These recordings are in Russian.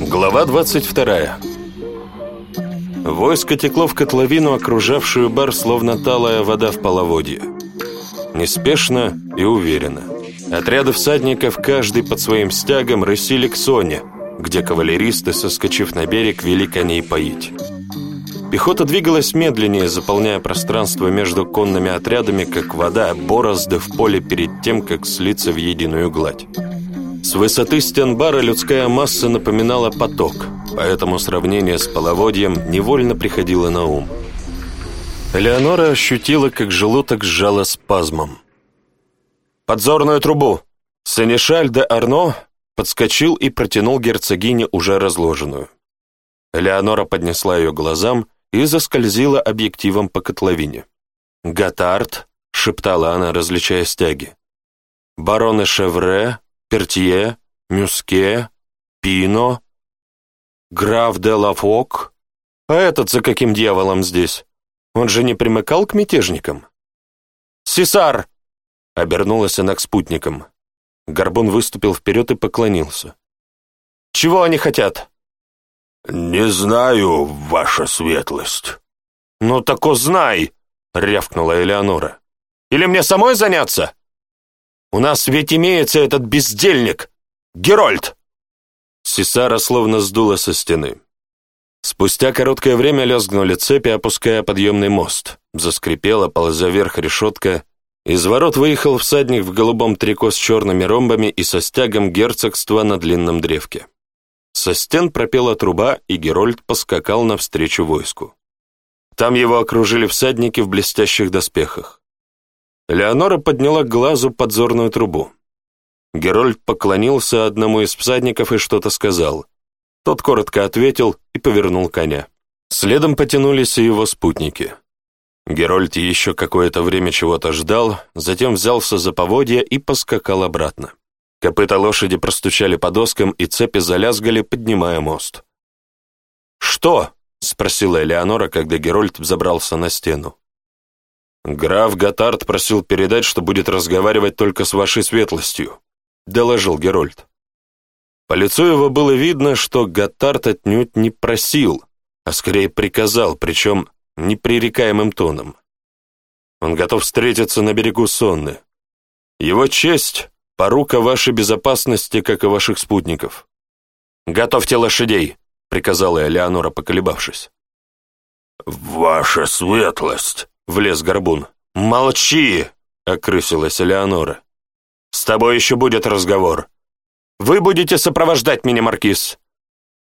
Глава 22. Войско текло в котловину, окружавшую бар, словно талая вода в половодье. Неспешно и уверенно. Отряды всадников, каждый под своим стягом, рысили к Соне, где кавалеристы, соскочив на берег, вели коней поить. Пехота двигалась медленнее, заполняя пространство между конными отрядами, как вода борозды в поле перед тем, как слиться в единую гладь. С высоты стен бара людская масса напоминала поток, поэтому сравнение с половодьем невольно приходило на ум. Леонора ощутила, как желудок сжало спазмом. «Подзорную трубу!» Сенешаль де Арно подскочил и протянул герцогине уже разложенную. Леонора поднесла ее глазам и заскользила объективом по котловине. «Готард!» — шептала она, различая стяги. «Бароны Шевре, Пертье, Мюске, Пино, граф де Лафок. А этот за каким дьяволом здесь? Он же не примыкал к мятежникам? «Сесар!» — обернулась она к спутникам. Горбун выступил вперед и поклонился. «Чего они хотят?» «Не знаю, ваша светлость». «Ну так узнай!» — рявкнула Элеонора. «Или мне самой заняться?» У нас ведь имеется этот бездельник! Герольд!» Сесара словно сдуло со стены. Спустя короткое время лязгнули цепи, опуская подъемный мост. Заскрипела, ползя вверх решетка. Из ворот выехал всадник в голубом трико с черными ромбами и со стягом герцогства на длинном древке. Со стен пропела труба, и Герольд поскакал навстречу войску. Там его окружили всадники в блестящих доспехах. Леонора подняла к глазу подзорную трубу. Герольд поклонился одному из всадников и что-то сказал. Тот коротко ответил и повернул коня. Следом потянулись и его спутники. Герольд еще какое-то время чего-то ждал, затем взялся за поводья и поскакал обратно. Копыта лошади простучали по доскам, и цепи залязгали, поднимая мост. «Что?» — спросила Элеонора, когда Герольд взобрался на стену. «Граф Готард просил передать, что будет разговаривать только с вашей светлостью», — доложил Герольд. По лицу его было видно, что Готард отнюдь не просил, а скорее приказал, причем непререкаемым тоном. Он готов встретиться на берегу Сонны. Его честь — порука вашей безопасности, как и ваших спутников. «Готовьте лошадей», — приказала Элеонора, поколебавшись. «Ваша светлость», влез горбун. «Молчи!» — окрысилась Элеонора. «С тобой еще будет разговор. Вы будете сопровождать меня, Маркиз!»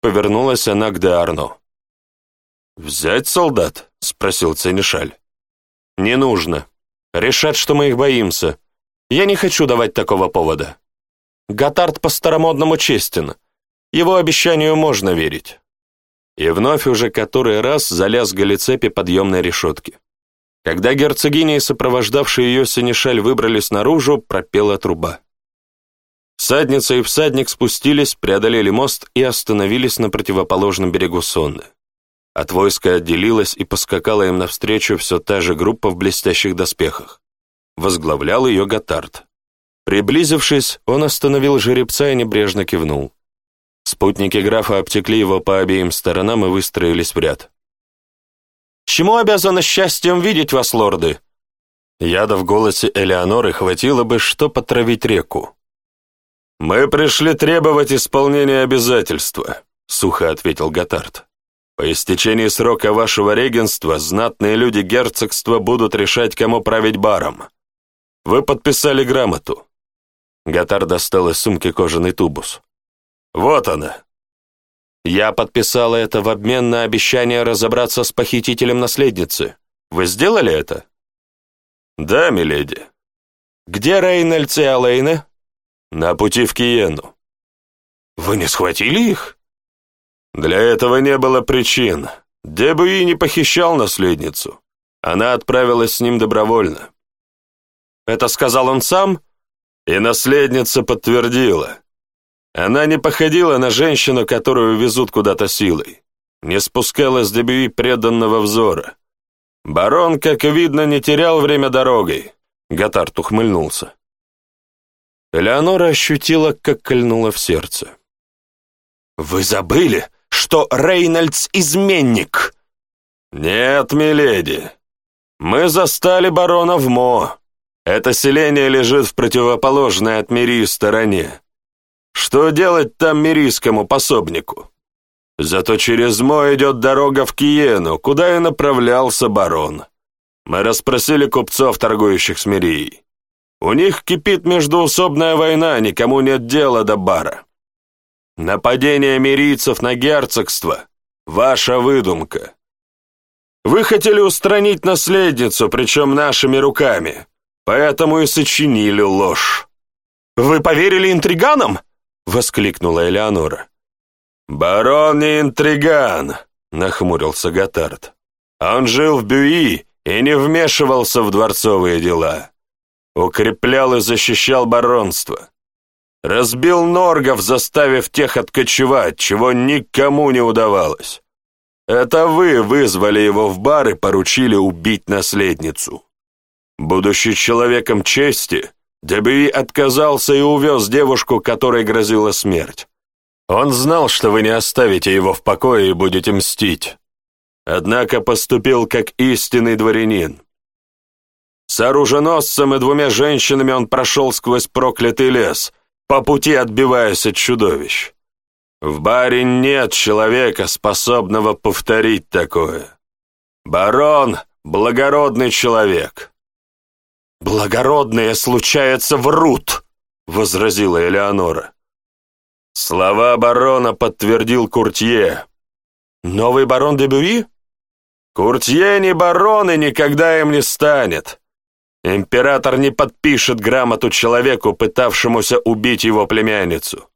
Повернулась она к Деарну. «Взять солдат?» — спросил Ценешаль. «Не нужно. Решат, что мы их боимся. Я не хочу давать такого повода. Готард по-старомодному честен. Его обещанию можно верить». И вновь уже который раз залез галицепи подъемной решетки. Когда герцогиня и сопровождавший ее синешаль выбрались наружу, пропела труба. Садница и всадник спустились, преодолели мост и остановились на противоположном берегу Сонды. От войска отделилась и поскакала им навстречу все та же группа в блестящих доспехах. Возглавлял ее Готард. Приблизившись, он остановил жеребца и небрежно кивнул. Спутники графа обтекли его по обеим сторонам и выстроились в ряд. Чему обязана счастьем видеть вас, лорды?» Яда в голосе Элеоноры хватило бы, что потравить реку. «Мы пришли требовать исполнения обязательства», — сухо ответил Готард. «По истечении срока вашего регенства знатные люди герцогства будут решать, кому править баром. Вы подписали грамоту». Готар достал из сумки кожаный тубус. «Вот она. Я подписала это в обмен на обещание разобраться с похитителем наследницы. Вы сделали это? Да, миледи. Где Рейнольдс и Алэйна? На пути в Киену. Вы не схватили их? Для этого не было причин. Дебуи не похищал наследницу. Она отправилась с ним добровольно. Это сказал он сам? И наследница подтвердила. Она не походила на женщину, которую везут куда-то силой. Не спускала с Дебюи преданного взора. Барон, как видно, не терял время дорогой. Готард ухмыльнулся. Элеонора ощутила, как кольнуло в сердце. «Вы забыли, что Рейнольдс — изменник?» «Нет, миледи. Мы застали барона в Мо. Это селение лежит в противоположной от Мири стороне. Что делать там мирийскому пособнику? Зато через мой идет дорога в Киену, куда и направлялся барон. Мы расспросили купцов, торгующих с Мирией. У них кипит междуусобная война, никому нет дела до бара. Нападение мирийцев на герцогство — ваша выдумка. Вы хотели устранить наследницу, причем нашими руками, поэтому и сочинили ложь. Вы поверили интриганам? — воскликнула Элеонора. «Барон не интриган!» — нахмурился Готард. «Он жил в Бюи и не вмешивался в дворцовые дела. Укреплял и защищал баронство. Разбил норгов, заставив тех откочевать, чего никому не удавалось. Это вы вызвали его в бар и поручили убить наследницу. Будучи человеком чести, Дебюи отказался и увез девушку, которой грозила смерть. Он знал, что вы не оставите его в покое и будете мстить. Однако поступил как истинный дворянин. С оруженосцем и двумя женщинами он прошел сквозь проклятый лес, по пути отбиваясь от чудовищ. В баре нет человека, способного повторить такое. Барон — благородный человек. «Благородные, случаются врут!» — возразила Элеонора. Слова барона подтвердил Куртье. «Новый барон де Бюи?» «Куртье не барон и никогда им не станет. Император не подпишет грамоту человеку, пытавшемуся убить его племянницу».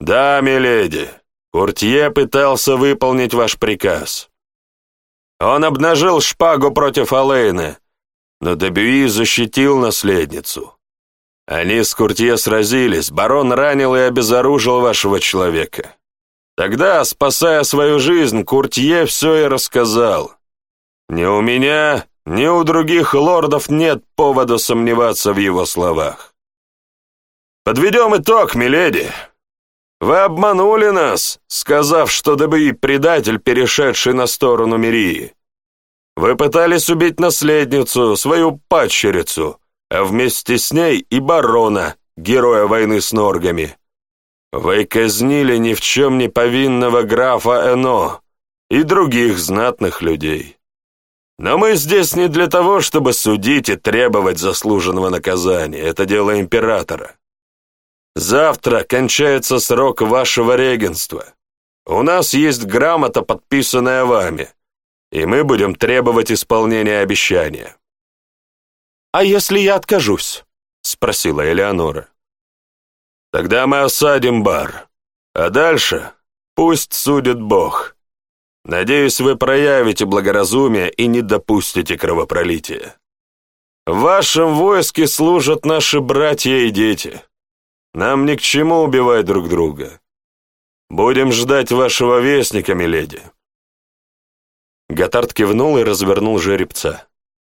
«Да, миледи, Куртье пытался выполнить ваш приказ. Он обнажил шпагу против Алэйны, но Дебюи защитил наследницу. Они с Куртье сразились, барон ранил и обезоружил вашего человека. Тогда, спасая свою жизнь, Куртье все и рассказал. Ни у меня, ни у других лордов нет повода сомневаться в его словах. Подведем итог, миледи. Вы обманули нас, сказав, что Дебюи предатель, перешедший на сторону Мирии. Вы пытались убить наследницу, свою падчерицу, а вместе с ней и барона, героя войны с норгами. Вы казнили ни в чем не повинного графа Эно и других знатных людей. Но мы здесь не для того, чтобы судить и требовать заслуженного наказания. Это дело императора. Завтра кончается срок вашего регенства. У нас есть грамота, подписанная вами и мы будем требовать исполнения обещания». «А если я откажусь?» — спросила Элеонора. «Тогда мы осадим бар, а дальше пусть судит Бог. Надеюсь, вы проявите благоразумие и не допустите кровопролития. В вашем войске служат наши братья и дети. Нам ни к чему убивать друг друга. Будем ждать вашего вестника, миледи». Готард кивнул и развернул жеребца.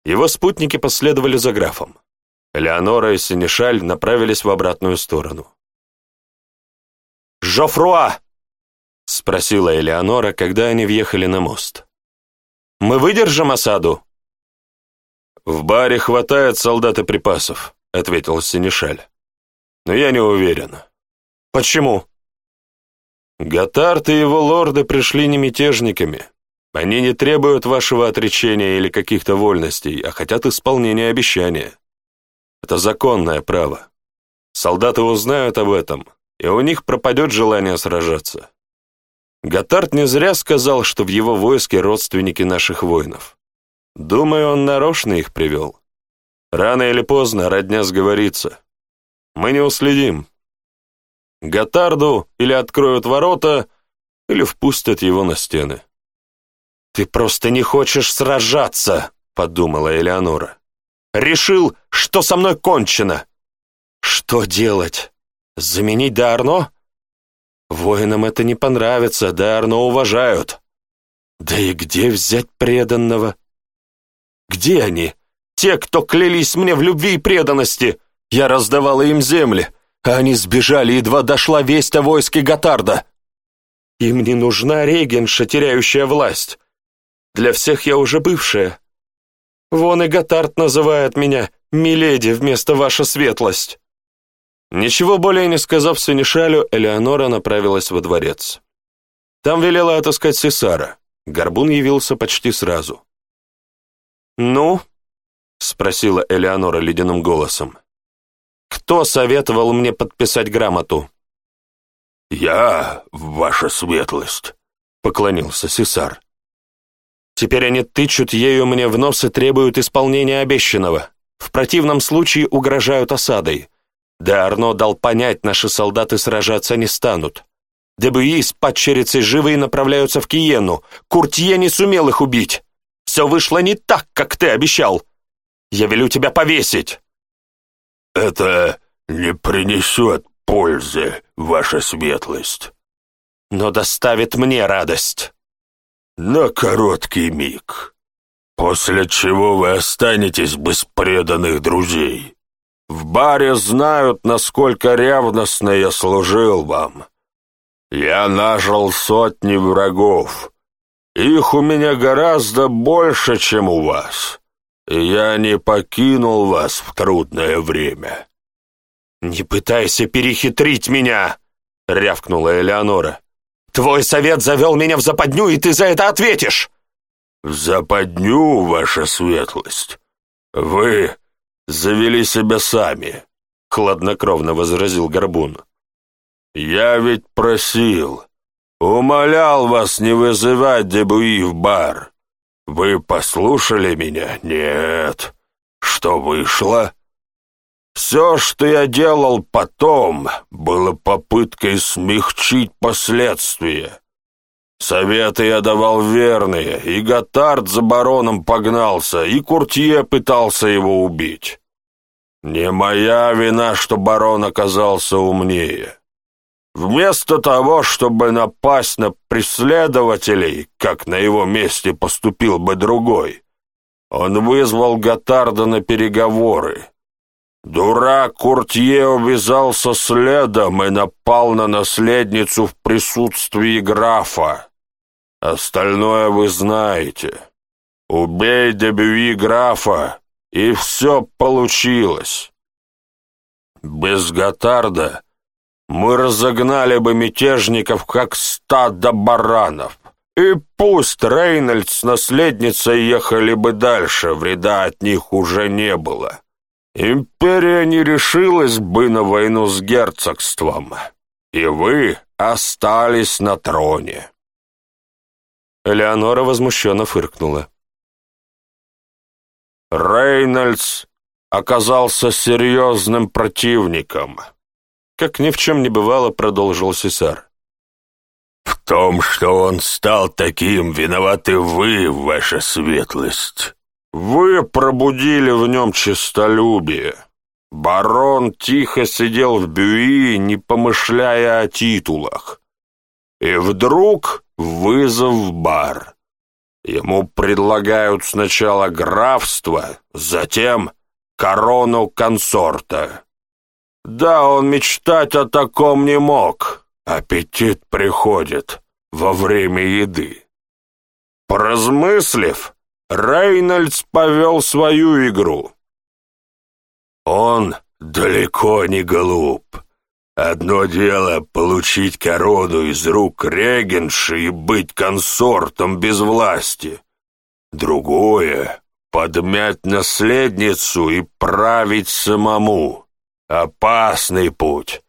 Его спутники последовали за графом. Леонора и Синишаль направились в обратную сторону. «Жофруа!» — спросила Элеонора, когда они въехали на мост. «Мы выдержим осаду?» «В баре хватает солдат и припасов», — ответил Синишаль. «Но я не уверен». «Почему?» Готард и его лорды пришли не мятежниками, они не требуют вашего отречения или каких-то вольностей, а хотят исполнения обещания. Это законное право. Солдаты узнают об этом, и у них пропадет желание сражаться. Готард не зря сказал, что в его войске родственники наших воинов. Думаю, он нарочно их привел. Рано или поздно родня сговорится. Мы не уследим. Готарду или откроют ворота, или впустят его на стены. «Ты просто не хочешь сражаться», — подумала Элеонора. «Решил, что со мной кончено». «Что делать? Заменить Д'Арно?» «Воинам это не понравится, Д'Арно уважают». «Да и где взять преданного?» «Где они? Те, кто клялись мне в любви и преданности! Я раздавала им земли, а они сбежали, едва дошла весть о войске Готарда!» «Им не нужна регенша, теряющая власть. Для всех я уже бывшая. Вон и Готард называет меня «Миледи» вместо «Ваша светлость». Ничего более не сказав Сенешалю, Элеонора направилась во дворец. Там велела отыскать Сесара. Горбун явился почти сразу. «Ну?» — спросила Элеонора ледяным голосом. «Кто советовал мне подписать грамоту?» «Я, ваша светлость», — поклонился Сесар. Теперь они тычут ею мне в нос и требуют исполнения обещанного. В противном случае угрожают осадой. Да Арно дал понять, наши солдаты сражаться не станут. ДБИ с падчерицей живые направляются в Киену. Куртье не сумел их убить. Все вышло не так, как ты обещал. Я велю тебя повесить. Это не принесет пользы, ваша светлость. Но доставит мне радость на короткий миг, после чего вы останетесь без преданных друзей. В баре знают, насколько ревностно я служил вам. Я нажил сотни врагов. Их у меня гораздо больше, чем у вас. Я не покинул вас в трудное время». «Не пытайся перехитрить меня!» — рявкнула Элеонора. Твой совет завел меня в западню, и ты за это ответишь!» «В западню, ваша светлость! Вы завели себя сами!» — хладнокровно возразил Горбун. «Я ведь просил, умолял вас не вызывать дебуи в бар. Вы послушали меня? Нет. Что вышло?» Все, что я делал потом, было попыткой смягчить последствия. Советы я давал верные, и Готард за бароном погнался, и Куртье пытался его убить. Не моя вина, что барон оказался умнее. Вместо того, чтобы напасть на преследователей, как на его месте поступил бы другой, он вызвал Готарда на переговоры. Дурак Куртье увязался следом и напал на наследницу в присутствии графа. Остальное вы знаете. Убей Дебюи графа, и все получилось. Без Готарда мы разогнали бы мятежников, как стадо баранов. И пусть Рейнольдс с наследницей ехали бы дальше, вреда от них уже не было. Империя не решилась бы на войну с герцогством, и вы остались на троне. Элеонора возмущенно фыркнула. Рейнольдс оказался серьезным противником. Как ни в чем не бывало, продолжил Сесар. «В том, что он стал таким, виноваты вы, ваша светлость. Вы пробудили в нем честолюбие. Барон тихо сидел в бюи, не помышляя о титулах. И вдруг вызов в бар. Ему предлагают сначала графство, затем корону консорта. Да, он мечтать о таком не мог. Аппетит приходит во время еды. Поразмыслив, Рейнольдс повел свою игру. Он далеко не глуп. Одно дело получить корону из рук регенши и быть консортом без власти. Другое — подмять наследницу и править самому. Опасный путь.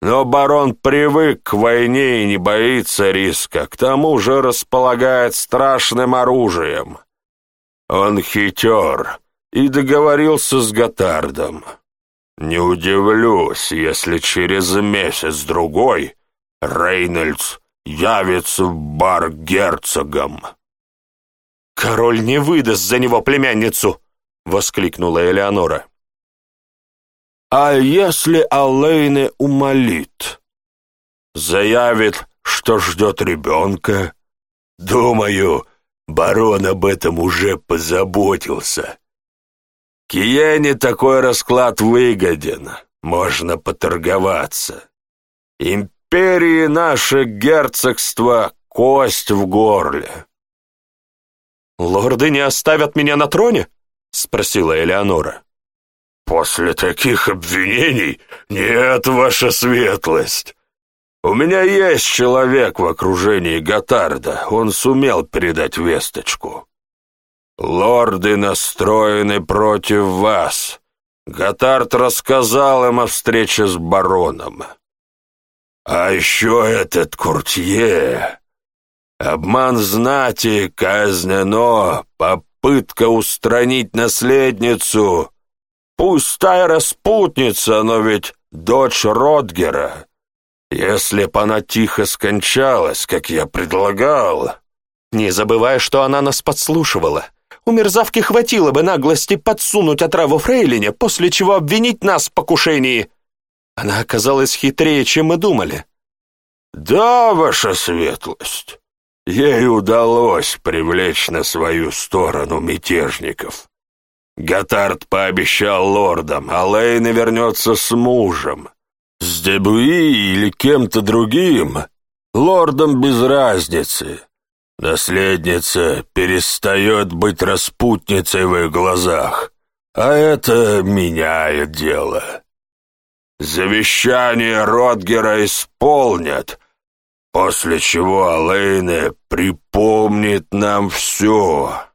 Но барон привык к войне и не боится риска, к тому же располагает страшным оружием — он хитер и договорился с Готардом. Не удивлюсь, если через месяц-другой Рейнольдс явится в бар герцогом. «Король не выдаст за него племянницу!» — воскликнула Элеонора. «А если Аллейне умолит? Заявит, что ждет ребенка? Думаю, — Барон об этом уже позаботился. Киене такой расклад выгоден, можно поторговаться. Империи наше герцогство — кость в горле. «Лорды не оставят меня на троне?» — спросила Элеонора. «После таких обвинений нет, ваша светлость!» У меня есть человек в окружении Готарда, он сумел передать весточку. Лорды настроены против вас. Готард рассказал им о встрече с бароном. А еще этот Куртье. Обман знати казнено, попытка устранить наследницу. Пустая распутница, но ведь дочь Родгера. Если б она тихо скончалась, как я предлагал...» «Не забывай, что она нас подслушивала. У мерзавки хватило бы наглости подсунуть отраву Фрейлине, после чего обвинить нас в покушении. Она оказалась хитрее, чем мы думали». «Да, ваша светлость, ей удалось привлечь на свою сторону мятежников. Готард пообещал лордам, а Лейна вернется с мужем». С Дебуи или кем-то другим, лордом без разницы. Наследница перестает быть распутницей в их глазах, а это меняет дело. Завещание Ротгера исполнят, после чего Алэйне припомнит нам все.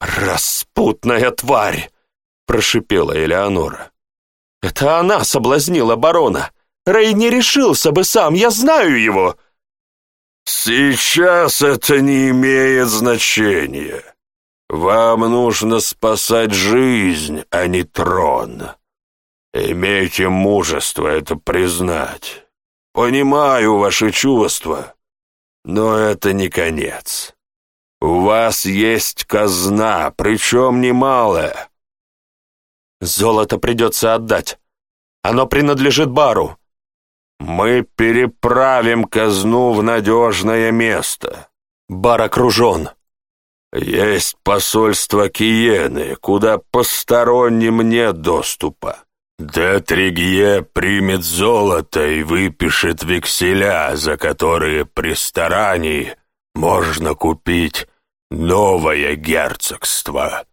«Распутная тварь!» — прошипела Элеонора. Это она соблазнила барона. Рей не решился бы сам, я знаю его. Сейчас это не имеет значения. Вам нужно спасать жизнь, а не трон. Имейте мужество это признать. Понимаю ваши чувства, но это не конец. У вас есть казна, причем немалая. Золото придется отдать. Оно принадлежит бару. Мы переправим казну в надежное место. Бар окружен. Есть посольство Киены, куда посторонним нет доступа. Детригье примет золото и выпишет векселя, за которые при старании можно купить новое герцогство.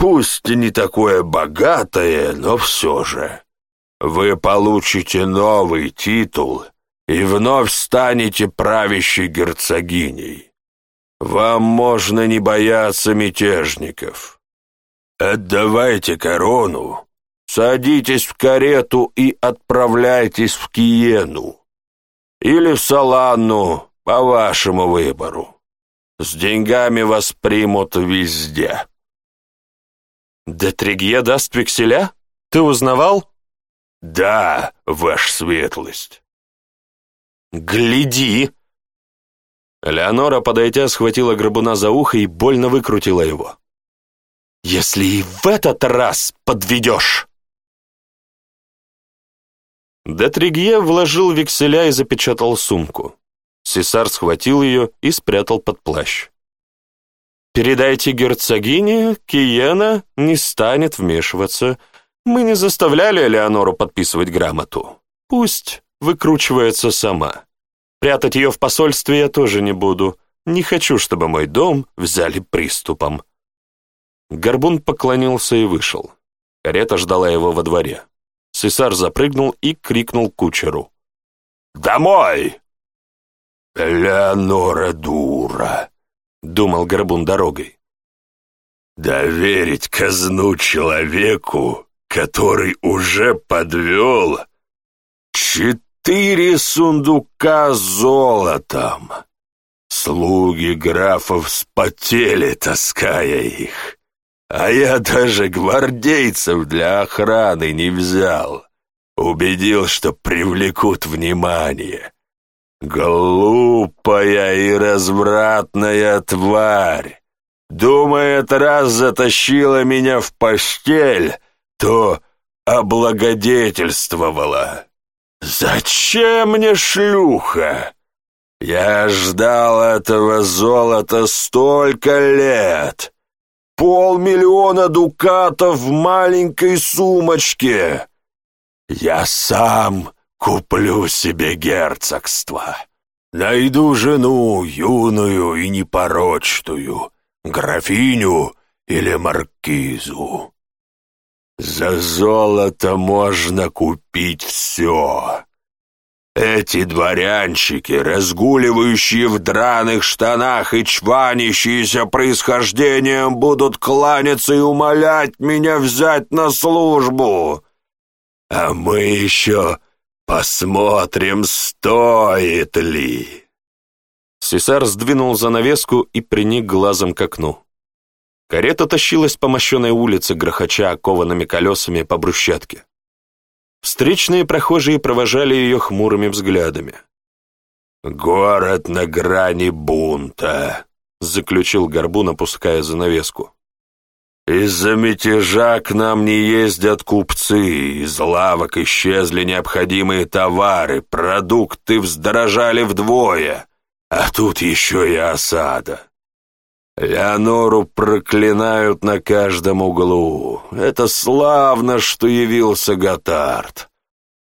Пусть и не такое богатое, но все же. Вы получите новый титул и вновь станете правящей герцогиней. Вам можно не бояться мятежников. Отдавайте корону, садитесь в карету и отправляйтесь в Киену или в Саланну по вашему выбору. С деньгами вас примут везде». Да «Детригье даст векселя? Ты узнавал?» «Да, ваша светлость». «Гляди!» Леонора, подойдя, схватила грабуна за ухо и больно выкрутила его. «Если и в этот раз подведешь!» Детригье вложил векселя и запечатал сумку. Сесар схватил ее и спрятал под плащ. Передайте герцогине, Киена не станет вмешиваться. Мы не заставляли Элеонору подписывать грамоту. Пусть выкручивается сама. Прятать ее в посольстве я тоже не буду. Не хочу, чтобы мой дом взяли приступом. Горбун поклонился и вышел. Карета ждала его во дворе. Сесар запрыгнул и крикнул кучеру. «Домой!» «Элеонора дура!» — думал Горбун дорогой. «Доверить казну человеку, который уже подвел четыре сундука золотом!» Слуги графов спотели, таская их. А я даже гвардейцев для охраны не взял. Убедил, что привлекут внимание. «Глупая и развратная тварь! Думает, раз затащила меня в постель, то облагодетельствовала. Зачем мне шлюха? Я ждал этого золота столько лет!» полмиллиона дукатов в маленькой сумочке. Я сам «Куплю себе герцогство. Найду жену юную и непорочную, графиню или маркизу. За золото можно купить все». Эти дворянчики, разгуливающие в драных штанах и чванящиеся происхождением, будут кланяться и умолять меня взять на службу. А мы еще «Посмотрим, стоит ли!» Сесар сдвинул занавеску и приник глазом к окну. Карета тащилась по мощенной улице, грохоча окованными колесами по брусчатке. Встречные прохожие провожали ее хмурыми взглядами. «Город на грани бунта», — заключил Горбун, опуская занавеску. Из-за мятежа к нам не ездят купцы, из лавок исчезли необходимые товары, продукты вздорожали вдвое, а тут еще и осада. Леонору проклинают на каждом углу. Это славно, что явился Готард.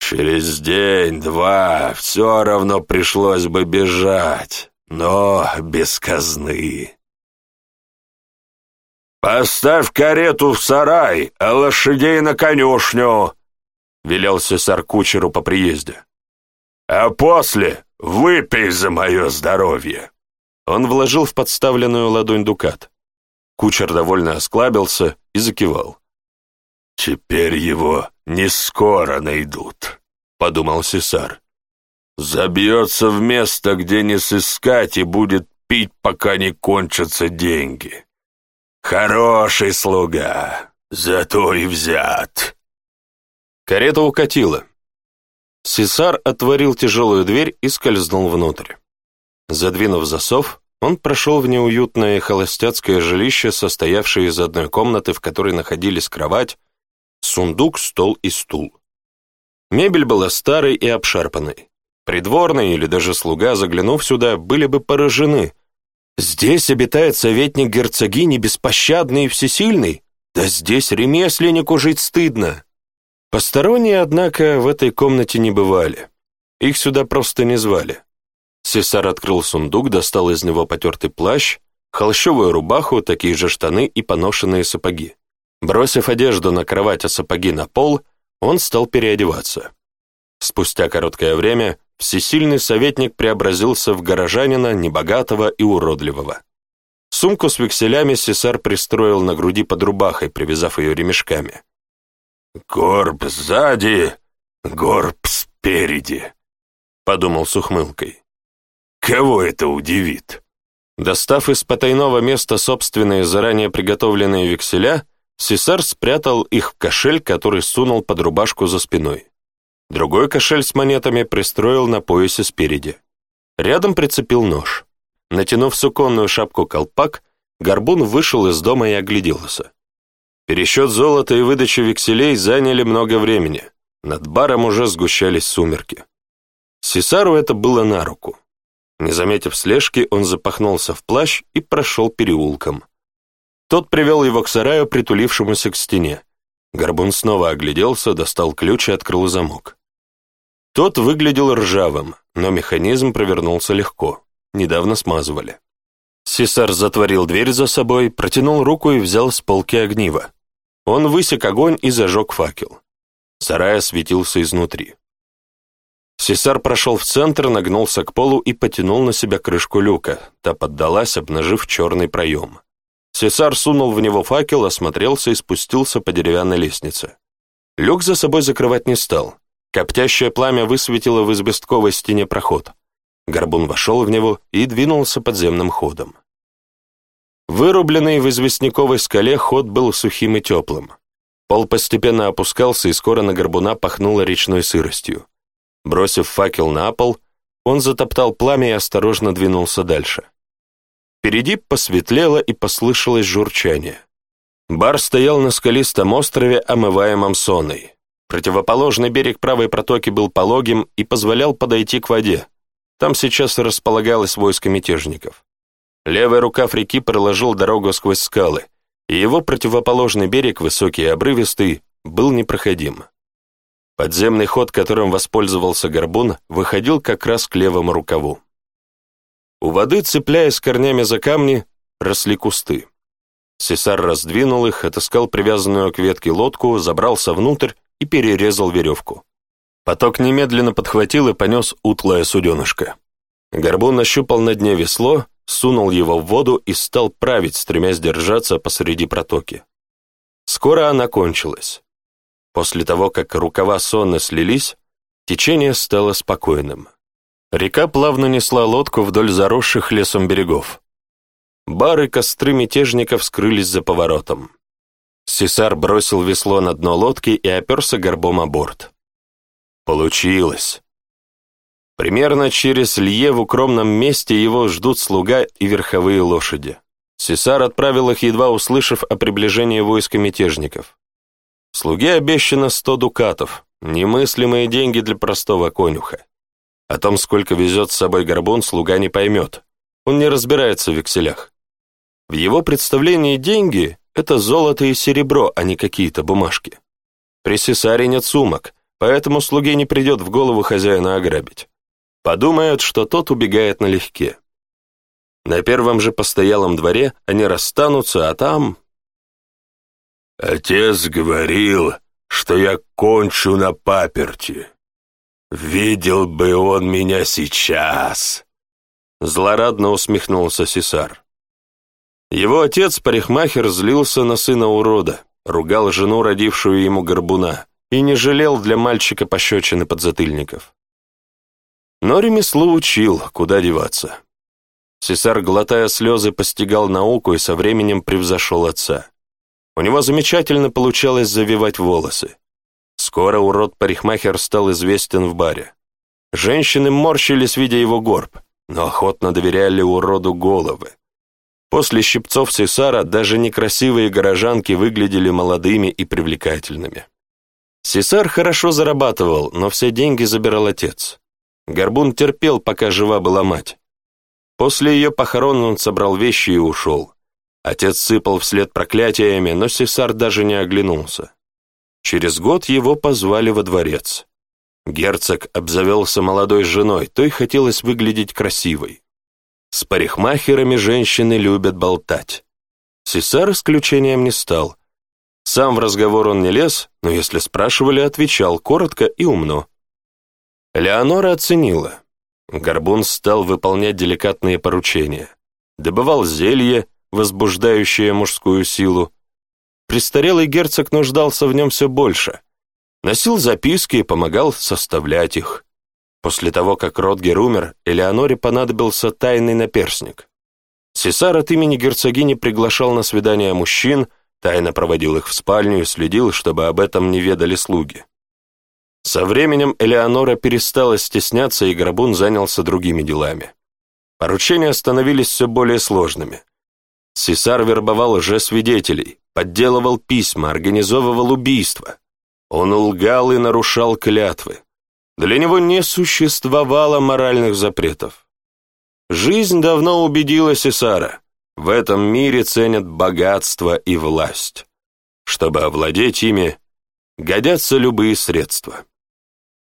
Через день-два все равно пришлось бы бежать, но без казны. «Поставь карету в сарай, а лошадей на конюшню!» — велел сесар кучеру по приезде. «А после выпей за мое здоровье!» Он вложил в подставленную ладонь дукат. Кучер довольно осклабился и закивал. «Теперь его не скоро найдут», — подумал Сесар. «Забьется в место, где не сыскать, и будет пить, пока не кончатся деньги». Хороший слуга, зато и взят. Карета укатила. Сесар отворил тяжелую дверь и скользнул внутрь. Задвинув засов, он прошел в неуютное холостяцкое жилище, состоявшее из одной комнаты, в которой находились кровать, сундук, стол и стул. Мебель была старой и обшарпанной. Придворные или даже слуга, заглянув сюда, были бы поражены, Здесь обитает советник герцогини беспощадный и всесильный? Да здесь ремесленнику жить стыдно. Посторонние, однако, в этой комнате не бывали. Их сюда просто не звали. Сесар открыл сундук, достал из него потертый плащ, холщовую рубаху, такие же штаны и поношенные сапоги. Бросив одежду на кровать, а сапоги на пол, он стал переодеваться. Спустя короткое время всесильный советник преобразился в горожанина, небогатого и уродливого. Сумку с векселями Сесар пристроил на груди под рубахой, привязав ее ремешками. «Горб сзади, горб спереди», — подумал с ухмылкой. «Кого это удивит?» Достав из потайного места собственные заранее приготовленные векселя, Сесар спрятал их в кошель, который сунул под рубашку за спиной. Другой кошель с монетами пристроил на поясе спереди. Рядом прицепил нож. Натянув суконную шапку-колпак, Горбун вышел из дома и огляделся. Пересчет золота и выдача векселей заняли много времени. Над баром уже сгущались сумерки. Сесару это было на руку. Не заметив слежки, он запахнулся в плащ и прошел переулком. Тот привел его к сараю, притулившемуся к стене. Горбун снова огляделся, достал ключ и открыл замок. Тот выглядел ржавым, но механизм провернулся легко. Недавно смазывали. Сесар затворил дверь за собой, протянул руку и взял с полки огнива. Он высек огонь и зажег факел. Сарай осветился изнутри. Сесар прошел в центр, нагнулся к полу и потянул на себя крышку люка. Та поддалась, обнажив черный проем. Сесар сунул в него факел, осмотрелся и спустился по деревянной лестнице. Люк за собой закрывать не стал. Коптящее пламя высветило в известковой стене проход. Горбун вошел в него и двинулся подземным ходом. Вырубленный в известняковой скале ход был сухим и теплым. Пол постепенно опускался, и скоро на горбуна пахнуло речной сыростью. Бросив факел на пол, он затоптал пламя и осторожно двинулся дальше. Впереди посветлело и послышалось журчание. Бар стоял на скалистом острове, омываемом соной. Противоположный берег правой протоки был пологим и позволял подойти к воде. Там сейчас располагалось войско мятежников. Левый рукав реки проложил дорогу сквозь скалы, и его противоположный берег, высокий и обрывистый, был непроходим. Подземный ход, которым воспользовался горбун, выходил как раз к левому рукаву. У воды, цепляясь корнями за камни, росли кусты. Сесар раздвинул их, отыскал привязанную к ветке лодку, забрался внутрь и перерезал веревку. Поток немедленно подхватил и понес утлое суденышко. Горбун нащупал на дне весло, сунул его в воду и стал править, стремясь держаться посреди протоки. Скоро она кончилась. После того, как рукава сонно слились, течение стало спокойным. Река плавно несла лодку вдоль заросших лесом берегов. Бары костры мятежников скрылись за поворотом. Сесар бросил весло на дно лодки и оперся горбом о борт. Получилось. Примерно через Лье в укромном месте его ждут слуга и верховые лошади. Сесар отправил их, едва услышав о приближении войска мятежников. Слуге обещано сто дукатов, немыслимые деньги для простого конюха. О том, сколько везет с собой горбун, слуга не поймет. Он не разбирается в векселях. В его представлении деньги это золото и серебро, а не какие-то бумажки. При Сесаре нет сумок, поэтому слуге не придет в голову хозяина ограбить. Подумают, что тот убегает налегке. На первом же постоялом дворе они расстанутся, а там... Отец говорил, что я кончу на паперти. Видел бы он меня сейчас. Злорадно усмехнулся Сесар. Его отец-парикмахер злился на сына урода, ругал жену, родившую ему горбуна, и не жалел для мальчика пощечины подзатыльников. Но ремесло учил, куда деваться. Сесар, глотая слезы, постигал науку и со временем превзошел отца. У него замечательно получалось завивать волосы. Скоро урод-парикмахер стал известен в баре. Женщины морщились, видя его горб, но охотно доверяли уроду головы. После щипцов Сесара даже некрасивые горожанки выглядели молодыми и привлекательными. Сесар хорошо зарабатывал, но все деньги забирал отец. Горбун терпел, пока жива была мать. После ее похорон он собрал вещи и ушел. Отец сыпал вслед проклятиями, но Сесар даже не оглянулся. Через год его позвали во дворец. Герцог обзавелся молодой женой, той хотелось выглядеть красивой. С парикмахерами женщины любят болтать. Сесар исключением не стал. Сам в разговор он не лез, но если спрашивали, отвечал коротко и умно. Леонора оценила. Горбун стал выполнять деликатные поручения. Добывал зелье, возбуждающее мужскую силу. Престарелый герцог нуждался в нем все больше. Носил записки и помогал составлять их. После того, как Ротгер умер, Элеоноре понадобился тайный наперсник. Сесар от имени герцогини приглашал на свидание мужчин, тайно проводил их в спальню и следил, чтобы об этом не ведали слуги. Со временем Элеонора перестала стесняться, и Грабун занялся другими делами. Поручения становились все более сложными. Сесар вербовал же свидетелей, подделывал письма, организовывал убийства. Он лгал и нарушал клятвы. Для него не существовало моральных запретов. Жизнь давно убедила Сесара, в этом мире ценят богатство и власть. Чтобы овладеть ими, годятся любые средства.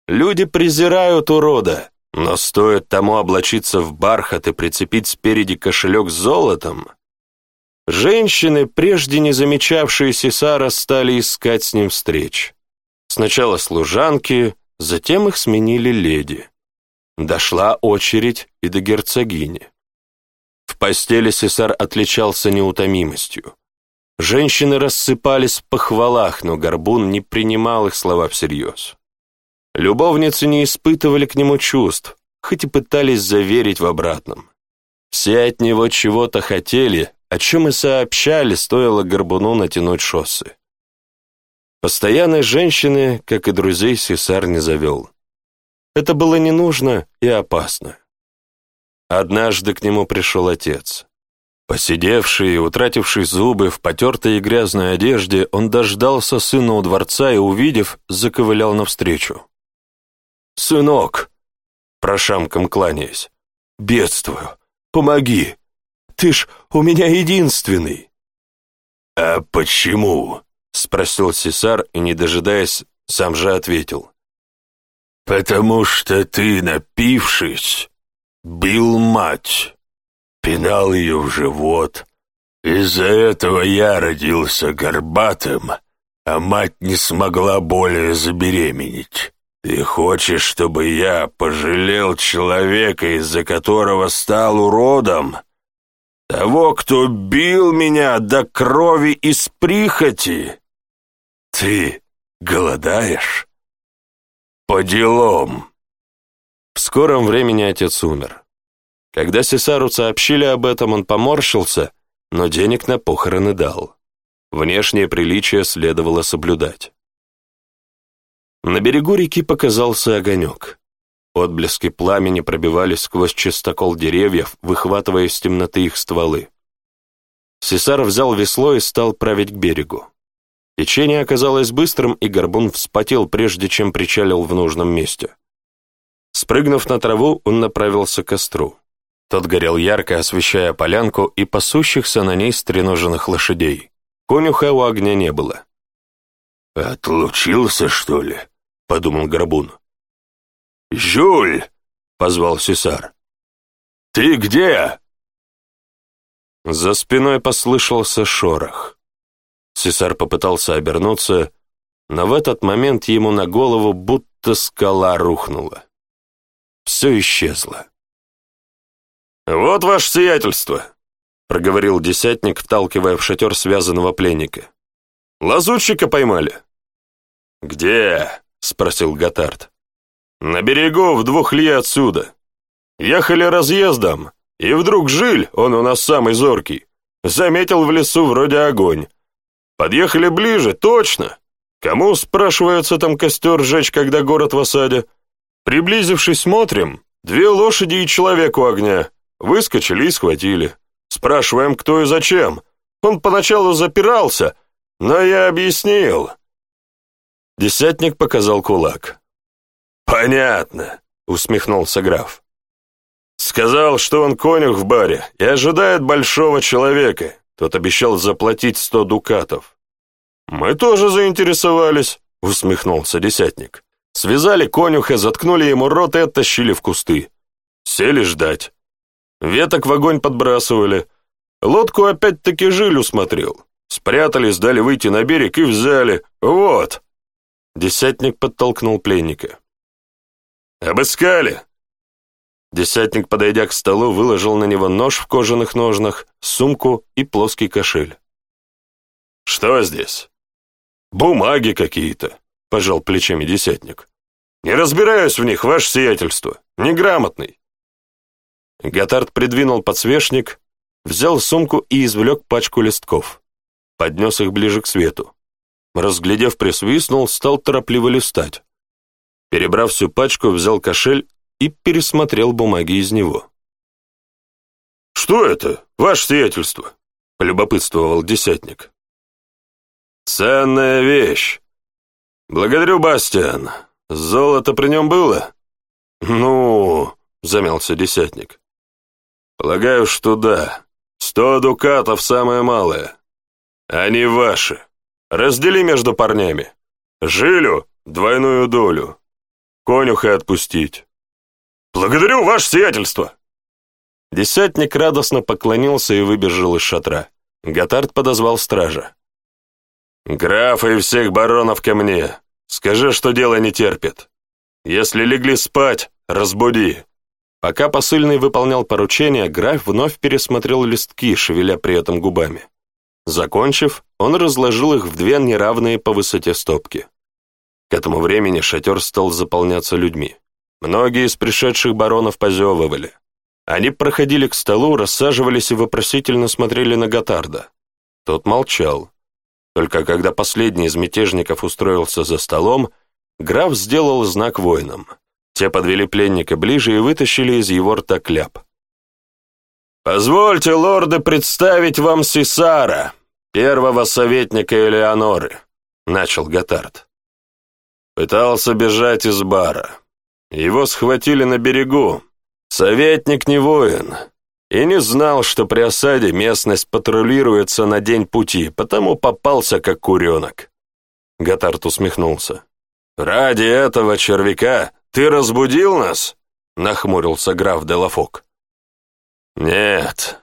Люди презирают урода, но стоит тому облачиться в бархат и прицепить спереди кошелек с золотом, женщины, прежде не замечавшие Сесара, стали искать с ним встреч. Сначала служанки, Затем их сменили леди. Дошла очередь и до герцогини. В постели Сесар отличался неутомимостью. Женщины рассыпались в похвалах, но Горбун не принимал их слова всерьез. Любовницы не испытывали к нему чувств, хоть и пытались заверить в обратном. Все от него чего-то хотели, о чем и сообщали, стоило Горбуну натянуть шоссы. Постоянной женщины, как и друзей, Сесар не завел. Это было не нужно и опасно. Однажды к нему пришел отец. Посидевший и утративший зубы в потертой и грязной одежде, он дождался сына у дворца и, увидев, заковылял навстречу. «Сынок!» — прошамком кланяясь. «Бедствую! Помоги! Ты ж у меня единственный!» «А почему?» — спросил Сесар и, не дожидаясь, сам же ответил. «Потому что ты, напившись, бил мать, пинал ее в живот. Из-за этого я родился горбатым, а мать не смогла более забеременеть». «Ты хочешь, чтобы я пожалел человека, из-за которого стал уродом? Того, кто бил меня до крови из прихоти?» «Ты голодаешь?» «По делам!» В скором времени отец умер. Когда Сесару сообщили об этом, он поморщился, но денег на похороны дал. Внешнее приличие следовало соблюдать. На берегу реки показался огонек. Отблески пламени пробивались сквозь чистокол деревьев, выхватывая из темноты их стволы. Сесар взял весло и стал править к берегу. Течение оказалось быстрым, и горбун вспотел, прежде чем причалил в нужном месте. Спрыгнув на траву, он направился к костру. Тот горел ярко, освещая полянку и пасущихся на ней стреноженных лошадей. Конюха у огня не было. «Отлучился, что ли?» — подумал Горбун. «Жюль!» — позвал Сесар. «Ты где?» За спиной послышался шорох. Цесар попытался обернуться, но в этот момент ему на голову будто скала рухнула. Все исчезло. «Вот ваше сиятельство», — проговорил десятник, вталкивая в шатер связанного пленника. «Лазутчика поймали». «Где?» — спросил Готард. «На берегу, в двух ли отсюда. Ехали разъездом, и вдруг Жиль, он у нас самый зоркий, заметил в лесу вроде огонь, Подъехали ближе, точно. Кому, спрашивается, там костер жечь, когда город в осаде? Приблизившись, смотрим. Две лошади и человек у огня. Выскочили и схватили. Спрашиваем, кто и зачем. Он поначалу запирался, но я объяснил. Десятник показал кулак. «Понятно», — усмехнулся граф. «Сказал, что он конюх в баре и ожидает большого человека. Тот обещал заплатить сто дукатов. «Мы тоже заинтересовались», — усмехнулся десятник. Связали конюха, заткнули ему рот и оттащили в кусты. Сели ждать. Веток в огонь подбрасывали. Лодку опять-таки жиль усмотрел. Спрятали, сдали выйти на берег и взяли. Вот. Десятник подтолкнул пленника. «Обыскали. Десятник, подойдя к столу, выложил на него нож в кожаных ножнах, сумку и плоский кошель. «Что здесь?» «Бумаги какие-то», — пожал плечами десятник. «Не разбираюсь в них, ваше сиятельство. Неграмотный». Готард придвинул подсвечник, взял сумку и извлек пачку листков. Поднес их ближе к свету. Разглядев, присвистнул, стал торопливо листать. Перебрав всю пачку, взял кошель и пересмотрел бумаги из него. «Что это, ваше сиятельство?» — полюбопытствовал десятник. «Ценная вещь. Благодарю, Бастиан. Золото при нем было?» «Ну...» — замялся десятник. «Полагаю, что да. Сто дукатов самое малое. Они ваши. Раздели между парнями. Жилю — двойную долю. Конюха отпустить. «Благодарю, ваше сиятельство!» Десятник радостно поклонился и выбежал из шатра. Готард подозвал стража. «Графа и всех баронов ко мне. Скажи, что дело не терпит. Если легли спать, разбуди». Пока посыльный выполнял поручение, граф вновь пересмотрел листки, шевеля при этом губами. Закончив, он разложил их в две неравные по высоте стопки. К этому времени шатер стал заполняться людьми. Многие из пришедших баронов позевывали. Они проходили к столу, рассаживались и вопросительно смотрели на Готарда. Тот молчал. Только когда последний из мятежников устроился за столом, граф сделал знак воинам. Те подвели пленника ближе и вытащили из его рта кляп. «Позвольте, лорды, представить вам Сесара, первого советника Элеоноры», — начал Готард. Пытался бежать из бара. Его схватили на берегу. Советник не воин. И не знал, что при осаде местность патрулируется на день пути, потому попался как куренок. Готард усмехнулся. «Ради этого червяка ты разбудил нас?» — нахмурился граф Делафок. «Нет.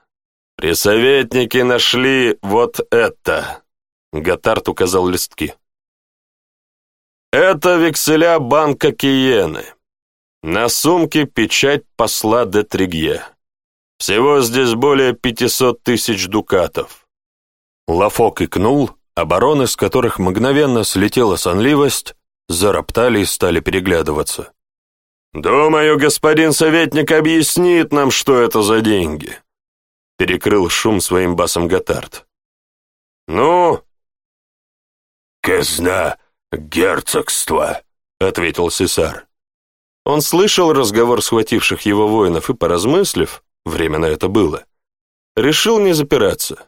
При советнике нашли вот это!» — Готард указал листки. «Это векселя банка Киены. На сумке печать посла де Тригье. Всего здесь более 500 тысяч дукатов. Лафок икнул, а с которых мгновенно слетела сонливость, зароптали и стали переглядываться. «Думаю, господин советник объяснит нам, что это за деньги», — перекрыл шум своим басом Готард. «Ну?» «Казна герцогства», — ответил Сесар. Он слышал разговор схвативших его воинов и, поразмыслив, время на это было, решил не запираться.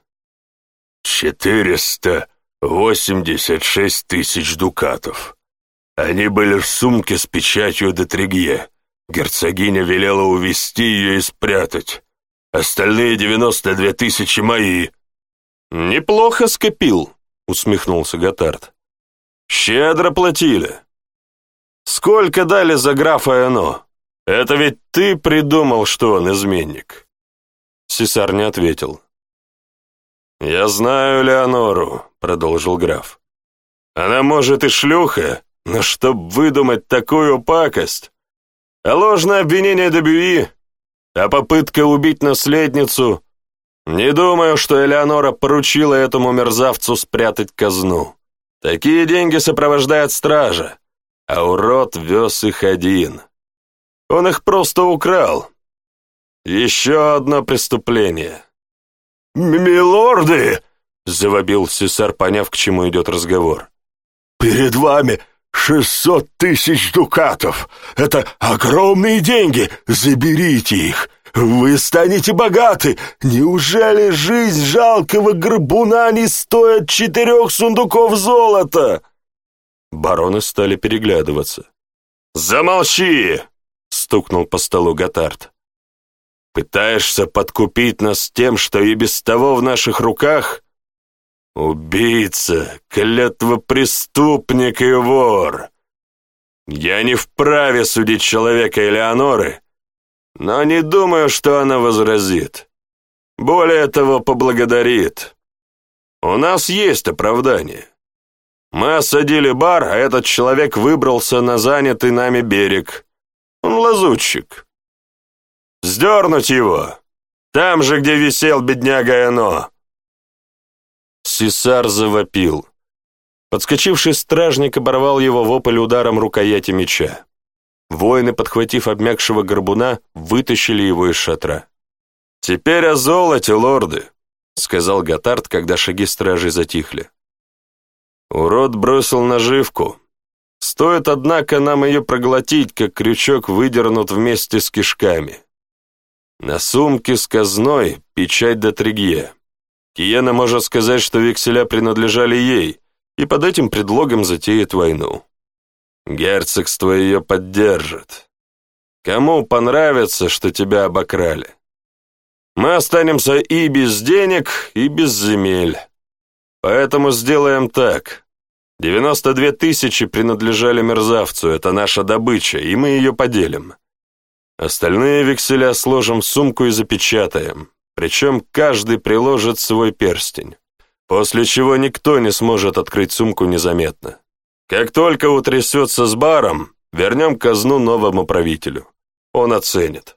«Четыреста восемьдесят шесть тысяч дукатов. Они были в сумке с печатью до Детригье. Герцогиня велела увести ее и спрятать. Остальные девяносто две тысячи мои». «Неплохо скопил», — усмехнулся Готард. «Щедро платили. Сколько дали за графа Эно? Это ведь ты придумал, что он изменник. Сесар не ответил. «Я знаю Леонору», — продолжил граф. «Она, может, и шлюха, но чтоб выдумать такую пакость! А ложное обвинение Дебюи, а попытка убить наследницу... Не думаю, что Элеонора поручила этому мерзавцу спрятать казну. Такие деньги сопровождает стража а урод вез их один. Он их просто украл. Еще одно преступление. «Милорды!» — завобил Сесар, поняв, к чему идет разговор. «Перед вами шестьсот тысяч дукатов! Это огромные деньги! Заберите их! Вы станете богаты! Неужели жизнь жалкого горбуна не стоит четырех сундуков золота?» Бароны стали переглядываться. «Замолчи!» — стукнул по столу Готард. «Пытаешься подкупить нас тем, что и без того в наших руках? Убийца, клятва преступник и вор! Я не вправе судить человека Элеоноры, но не думаю, что она возразит. Более того, поблагодарит. У нас есть оправдание». Мы осадили бар, а этот человек выбрался на занятый нами берег. Он лазутчик. Сдернуть его! Там же, где висел бедняга Эно!» Сесар завопил. Подскочивший стражник оборвал его вопль ударом рукояти меча. Воины, подхватив обмякшего горбуна, вытащили его из шатра. «Теперь о золоте, лорды!» — сказал Готард, когда шаги стражи затихли. Урод бросил наживку. Стоит, однако, нам ее проглотить, как крючок выдернут вместе с кишками. На сумке с казной печать до Тригье. Киена может сказать, что векселя принадлежали ей, и под этим предлогом затеет войну. Герцогство ее поддержит. Кому понравится, что тебя обокрали? Мы останемся и без денег, и без земель. Поэтому сделаем так. 92 тысячи принадлежали мерзавцу, это наша добыча, и мы ее поделим. Остальные векселя сложим в сумку и запечатаем, причем каждый приложит свой перстень, после чего никто не сможет открыть сумку незаметно. Как только утрясется с баром, вернем казну новому правителю. Он оценит.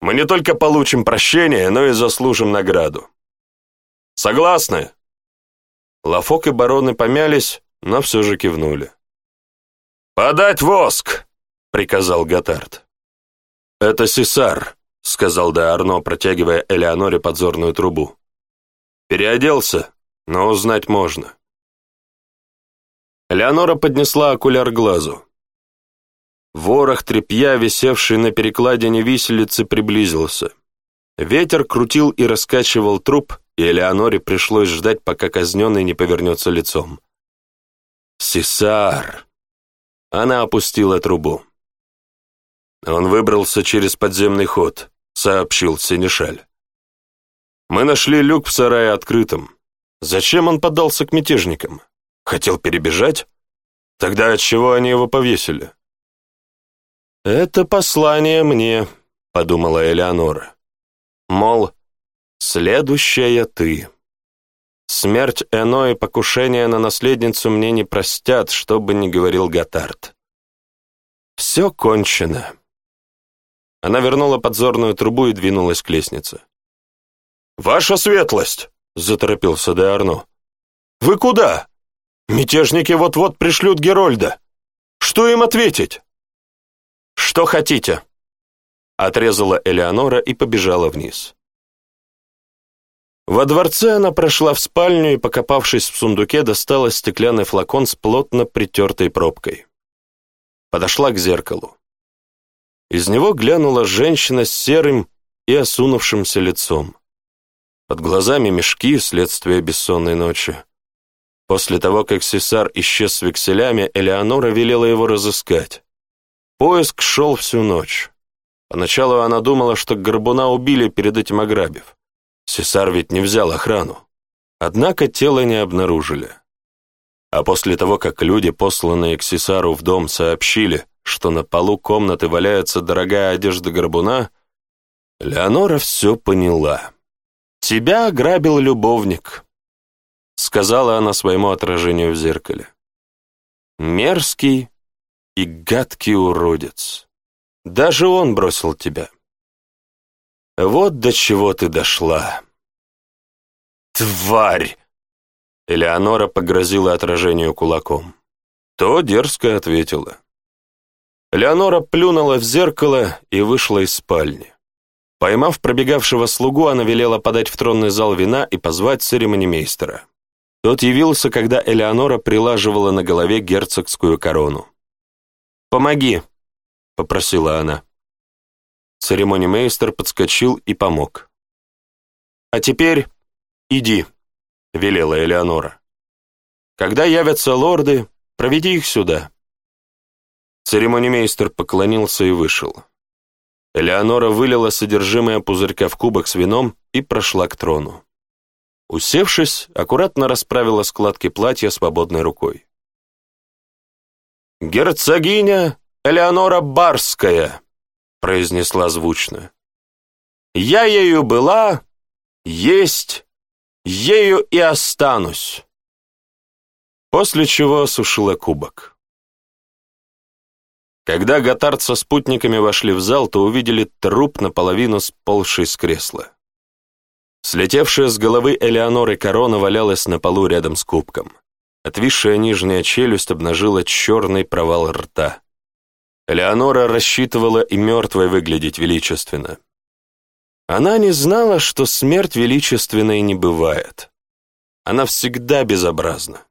Мы не только получим прощение, но и заслужим награду. Согласны? Лафок и бароны помялись, но все же кивнули. «Подать воск!» — приказал Готард. «Это Сесар», — сказал Д'Арно, протягивая Элеоноре подзорную трубу. «Переоделся, но узнать можно». Элеонора поднесла окуляр глазу. Ворох тряпья, висевший на перекладине виселицы, приблизился. Ветер крутил и раскачивал труп, и Элеоноре пришлось ждать, пока казненный не повернется лицом. «Сесар!» Она опустила трубу. «Он выбрался через подземный ход», — сообщил Сенешаль. «Мы нашли люк в сарае открытым. Зачем он поддался к мятежникам? Хотел перебежать? Тогда отчего они его повесили?» «Это послание мне», — подумала Элеонора. «Мол, Следующая ты. Смерть Эно и покушение на наследницу мне не простят, что бы ни говорил Готард. Все кончено. Она вернула подзорную трубу и двинулась к лестнице. «Ваша светлость!» — заторопился де «Вы куда? Мятежники вот-вот пришлют Герольда. Что им ответить?» «Что хотите?» — отрезала Элеонора и побежала вниз. Во дворце она прошла в спальню и, покопавшись в сундуке, достала стеклянный флакон с плотно притертой пробкой. Подошла к зеркалу. Из него глянула женщина с серым и осунувшимся лицом. Под глазами мешки, следствие бессонной ночи. После того, как Сесар исчез с векселями, Элеонора велела его разыскать. Поиск шел всю ночь. Поначалу она думала, что Горбуна убили, перед этим ограбив. Сесар ведь не взял охрану. Однако тело не обнаружили. А после того, как люди, посланные к Сесару в дом, сообщили, что на полу комнаты валяется дорогая одежда горбуна, Леонора все поняла. «Тебя ограбил любовник», — сказала она своему отражению в зеркале. «Мерзкий и гадкий уродец. Даже он бросил тебя». Вот до чего ты дошла. Тварь! Элеонора погрозила отражению кулаком. То дерзко ответила. Леонора плюнула в зеркало и вышла из спальни. Поймав пробегавшего слугу, она велела подать в тронный зал вина и позвать церемонимейстера. Тот явился, когда Элеонора прилаживала на голове герцогскую корону. «Помоги», — попросила она. Церемонимейстер подскочил и помог. «А теперь иди», — велела Элеонора. «Когда явятся лорды, проведи их сюда». Церемонимейстер поклонился и вышел. Элеонора вылила содержимое пузырька в кубок с вином и прошла к трону. Усевшись, аккуратно расправила складки платья свободной рукой. «Герцогиня Элеонора Барская!» произнесла звучно. «Я ею была, есть, ею и останусь», после чего осушила кубок. Когда Готард со спутниками вошли в зал, то увидели труп наполовину сползший с кресла. Слетевшая с головы Элеоноры корона валялась на полу рядом с кубком. Отвисшая нижняя челюсть обнажила черный провал рта. Леонора рассчитывала и мертвой выглядеть величественно. Она не знала, что смерть величественной не бывает. Она всегда безобразна.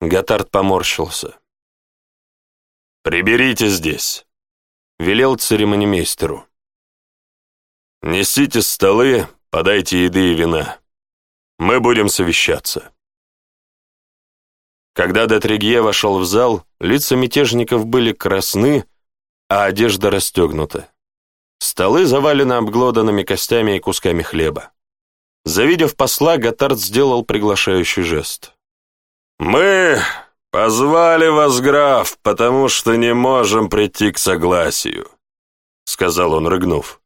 Готард поморщился. «Приберите здесь», — велел церемонимейстеру. «Несите столы, подайте еды и вина. Мы будем совещаться». Когда Дотригье вошел в зал, лица мятежников были красны, а одежда расстегнута. Столы завалены обглоданными костями и кусками хлеба. Завидев посла, Готард сделал приглашающий жест. «Мы позвали вас, граф, потому что не можем прийти к согласию», — сказал он, рыгнув.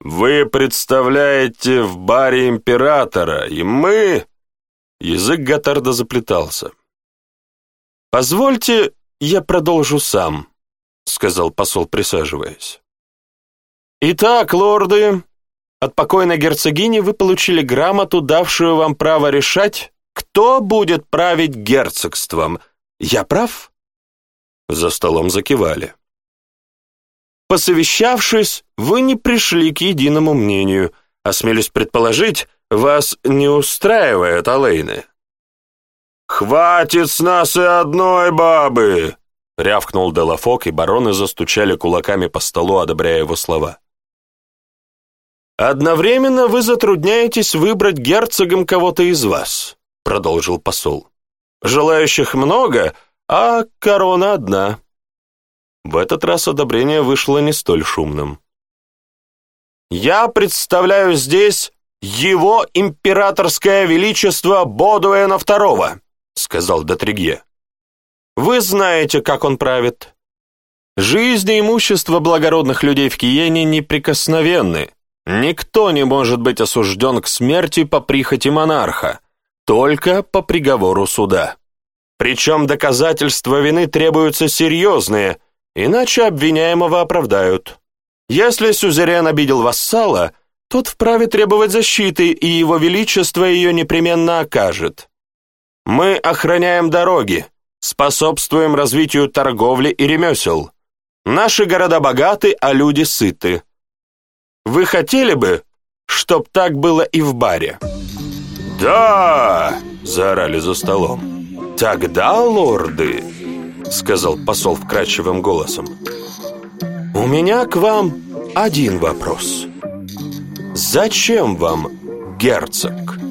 «Вы представляете в баре императора, и мы...» Язык Готарда заплетался. «Позвольте, я продолжу сам», — сказал посол, присаживаясь. «Итак, лорды, от покойной герцогини вы получили грамоту, давшую вам право решать, кто будет править герцогством. Я прав?» За столом закивали. «Посовещавшись, вы не пришли к единому мнению. Осмелюсь предположить, вас не устраивает Алэйны». «Хватит с нас и одной бабы!» — рявкнул Делафок, и бароны застучали кулаками по столу, одобряя его слова. «Одновременно вы затрудняетесь выбрать герцогом кого-то из вас», — продолжил посол. «Желающих много, а корона одна». В этот раз одобрение вышло не столь шумным. «Я представляю здесь его императорское величество Бодуэна второго сказал Дотригье. «Вы знаете, как он правит. Жизнь и имущество благородных людей в Киене неприкосновенны. Никто не может быть осужден к смерти по прихоти монарха, только по приговору суда. Причем доказательства вины требуются серьезные, иначе обвиняемого оправдают. Если сюзерен обидел вассала, тот вправе требовать защиты, и его величество ее непременно окажет. Мы охраняем дороги, способствуем развитию торговли и ремесел. Наши города богаты, а люди сыты. Вы хотели бы, чтоб так было и в баре?» «Да!» – заорали за столом. «Тогда, лорды!» – сказал посол вкрадчивым голосом. «У меня к вам один вопрос. Зачем вам герцог?»